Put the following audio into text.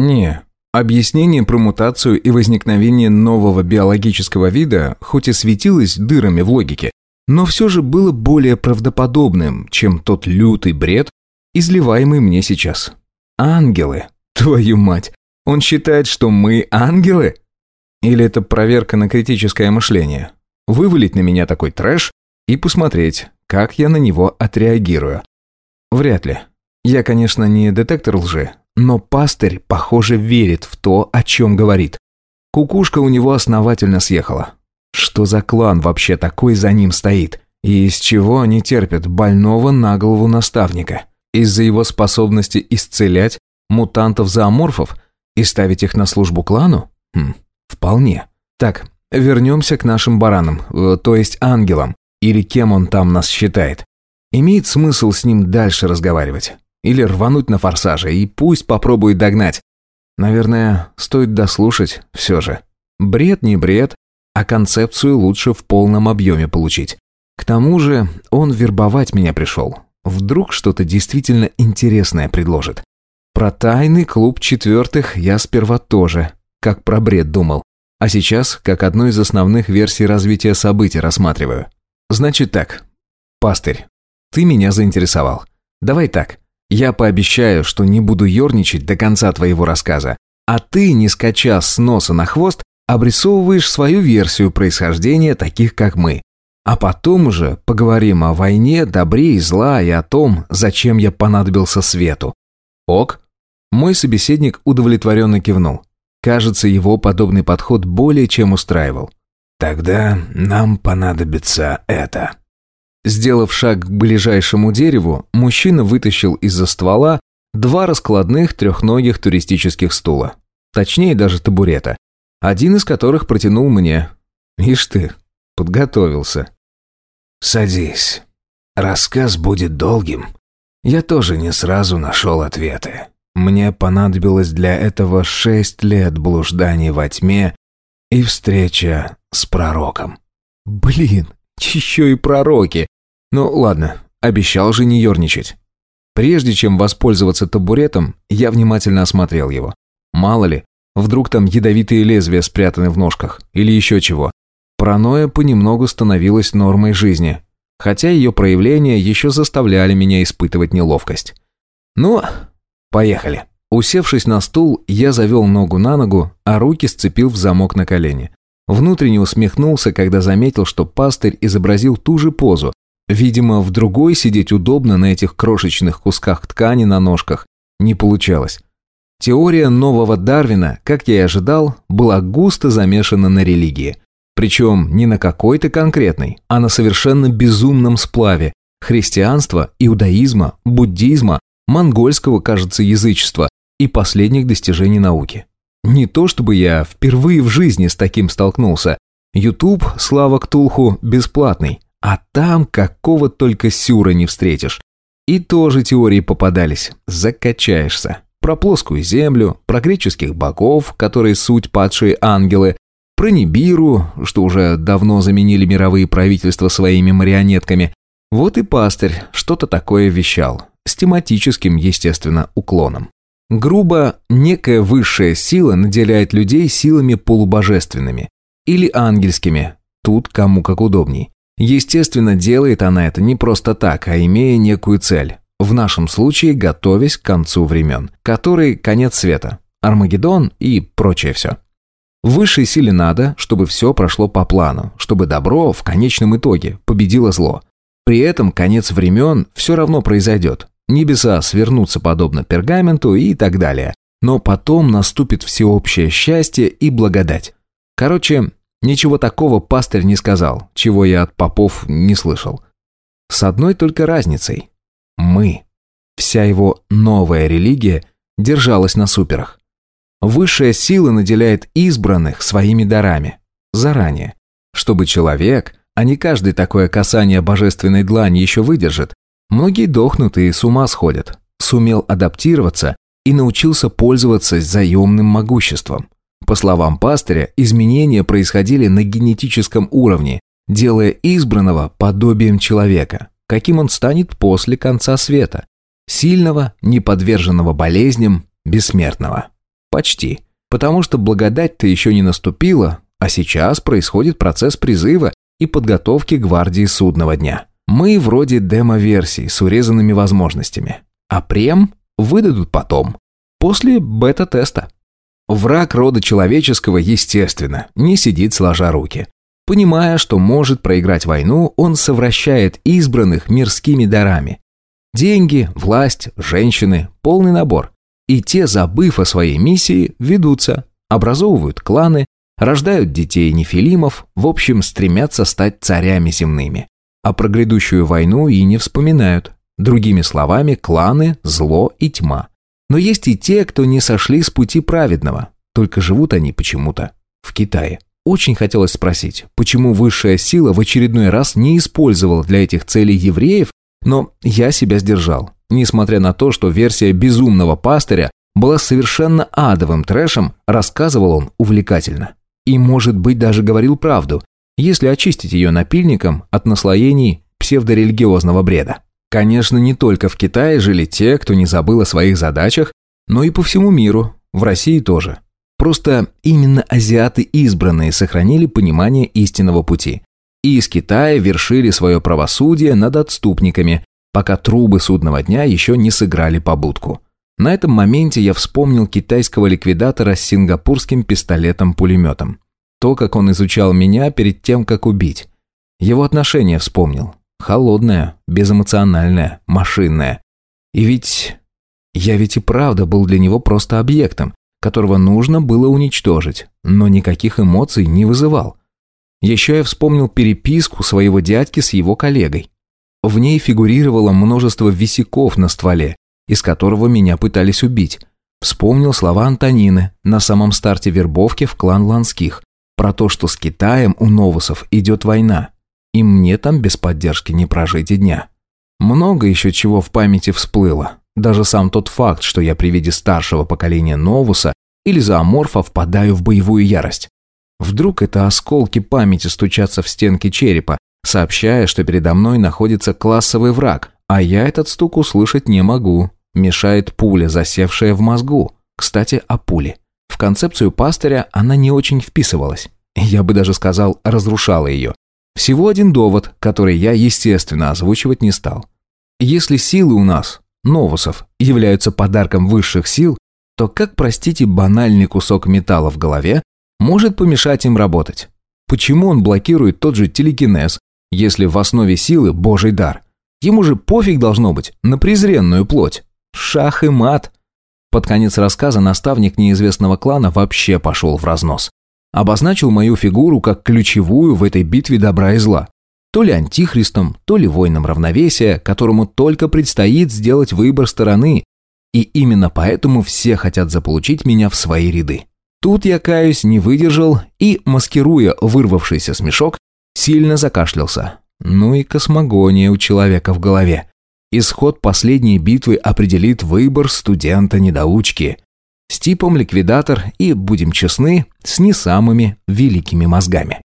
Не, объяснение про мутацию и возникновение нового биологического вида хоть и светилось дырами в логике, но все же было более правдоподобным, чем тот лютый бред, изливаемый мне сейчас. Ангелы, твою мать, он считает, что мы ангелы? Или это проверка на критическое мышление? Вывалить на меня такой трэш и посмотреть, как я на него отреагирую. Вряд ли. Я, конечно, не детектор лжи, но пастырь, похоже, верит в то, о чем говорит. Кукушка у него основательно съехала. Что за клан вообще такой за ним стоит? И из чего они терпят больного на голову наставника? Из-за его способности исцелять мутантов-зооморфов и ставить их на службу клану? Хм, вполне. Так, вернемся к нашим баранам, э, то есть ангелам, или кем он там нас считает. Имеет смысл с ним дальше разговаривать. Или рвануть на форсаже, и пусть попробует догнать. Наверное, стоит дослушать все же. Бред не бред, а концепцию лучше в полном объеме получить. К тому же он вербовать меня пришел. Вдруг что-то действительно интересное предложит. Про тайный клуб четвертых я сперва тоже, как про бред думал. А сейчас, как одну из основных версий развития событий рассматриваю. Значит так, пастырь, ты меня заинтересовал. Давай так, я пообещаю, что не буду ерничать до конца твоего рассказа, а ты, не скача с носа на хвост, обрисовываешь свою версию происхождения таких, как мы. А потом уже поговорим о войне, добре и зла и о том, зачем я понадобился свету. Ок? Мой собеседник удовлетворенно кивнул. Кажется, его подобный подход более чем устраивал. Тогда нам понадобится это. Сделав шаг к ближайшему дереву, мужчина вытащил из-за ствола два раскладных трехногих туристических стула. Точнее, даже табурета. Один из которых протянул мне. Ишь ты, подготовился. «Садись. Рассказ будет долгим. Я тоже не сразу нашел ответы. Мне понадобилось для этого шесть лет блужданий во тьме и встреча с пророком». «Блин, еще и пророки. Ну ладно, обещал же не ерничать. Прежде чем воспользоваться табуретом, я внимательно осмотрел его. Мало ли, вдруг там ядовитые лезвия спрятаны в ножках, или еще чего. Паранойя понемногу становилась нормой жизни, хотя ее проявления еще заставляли меня испытывать неловкость. Ну, поехали. Усевшись на стул, я завел ногу на ногу, а руки сцепил в замок на колени. Внутренне усмехнулся, когда заметил, что пастырь изобразил ту же позу. Видимо, в другой сидеть удобно на этих крошечных кусках ткани на ножках не получалось. Теория нового Дарвина, как я и ожидал, была густо замешана на религии. Причем не на какой-то конкретной, а на совершенно безумном сплаве христианства, иудаизма, буддизма, монгольского, кажется, язычества и последних достижений науки. Не то чтобы я впервые в жизни с таким столкнулся. Ютуб, слава Ктулху, бесплатный. А там какого только сюра не встретишь. И тоже теории попадались. Закачаешься. Про плоскую землю, про греческих богов, которые суть падшие ангелы, про Нибиру, что уже давно заменили мировые правительства своими марионетками. Вот и пастырь что-то такое вещал. С тематическим, естественно, уклоном. Грубо, некая высшая сила наделяет людей силами полубожественными или ангельскими, тут кому как удобней. Естественно, делает она это не просто так, а имея некую цель. В нашем случае готовясь к концу времен, который конец света, Армагеддон и прочее все. Высшей силе надо, чтобы все прошло по плану, чтобы добро в конечном итоге победило зло. При этом конец времен все равно произойдет, Небеса свернутся подобно пергаменту и так далее. Но потом наступит всеобщее счастье и благодать. Короче, ничего такого пастырь не сказал, чего я от попов не слышал. С одной только разницей. Мы. Вся его новая религия держалась на суперах. Высшая сила наделяет избранных своими дарами. Заранее. Чтобы человек, а не каждый такое касание божественной длани еще выдержит, Многие дохнут и с ума сходят. Сумел адаптироваться и научился пользоваться заемным могуществом. По словам пастыря, изменения происходили на генетическом уровне, делая избранного подобием человека, каким он станет после конца света. Сильного, не подверженного болезням, бессмертного. Почти. Потому что благодать-то еще не наступила, а сейчас происходит процесс призыва и подготовки гвардии судного дня. Мы вроде демо-версии с урезанными возможностями. А прем выдадут потом, после бета-теста. Враг рода человеческого, естественно, не сидит сложа руки. Понимая, что может проиграть войну, он совращает избранных мирскими дарами. Деньги, власть, женщины, полный набор. И те, забыв о своей миссии, ведутся, образовывают кланы, рождают детей нефилимов, в общем, стремятся стать царями земными. А про грядущую войну и не вспоминают. Другими словами, кланы, зло и тьма. Но есть и те, кто не сошли с пути праведного, только живут они почему-то в Китае. Очень хотелось спросить, почему высшая сила в очередной раз не использовала для этих целей евреев, но я себя сдержал. Несмотря на то, что версия безумного пастыря была совершенно адовым трэшем, рассказывал он увлекательно. И, может быть, даже говорил правду, если очистить ее напильником от наслоений псевдорелигиозного бреда. Конечно, не только в Китае жили те, кто не забыл о своих задачах, но и по всему миру, в России тоже. Просто именно азиаты избранные сохранили понимание истинного пути. И из Китая вершили свое правосудие над отступниками, пока трубы судного дня еще не сыграли побудку. На этом моменте я вспомнил китайского ликвидатора с сингапурским пистолетом-пулеметом. То, как он изучал меня перед тем, как убить. Его отношение вспомнил. Холодное, безэмоциональное, машинное. И ведь... Я ведь и правда был для него просто объектом, которого нужно было уничтожить, но никаких эмоций не вызывал. Еще я вспомнил переписку своего дядьки с его коллегой. В ней фигурировало множество висяков на стволе, из которого меня пытались убить. Вспомнил слова Антонины на самом старте вербовки в клан Ланских про то, что с Китаем у новусов идет война, и мне там без поддержки не прожить и дня. Много еще чего в памяти всплыло. Даже сам тот факт, что я при виде старшего поколения Новуса или зооморфа впадаю в боевую ярость. Вдруг это осколки памяти стучатся в стенки черепа, сообщая, что передо мной находится классовый враг, а я этот стук услышать не могу. Мешает пуля, засевшая в мозгу. Кстати, о пуле. В концепцию пастыря она не очень вписывалась. Я бы даже сказал, разрушала ее. Всего один довод, который я, естественно, озвучивать не стал. Если силы у нас, новусов, являются подарком высших сил, то как, простите, банальный кусок металла в голове может помешать им работать? Почему он блокирует тот же телекинез, если в основе силы божий дар? Ему же пофиг должно быть на презренную плоть. Шах и мат. Под конец рассказа наставник неизвестного клана вообще пошел в разнос обозначил мою фигуру как ключевую в этой битве добра и зла. То ли антихристом, то ли воином равновесия, которому только предстоит сделать выбор стороны. И именно поэтому все хотят заполучить меня в свои ряды. Тут я, каюсь, не выдержал и, маскируя вырвавшийся смешок, сильно закашлялся. Ну и космогония у человека в голове. Исход последней битвы определит выбор студента-недоучки с типом ликвидатор и, будем честны, с не самыми великими мозгами.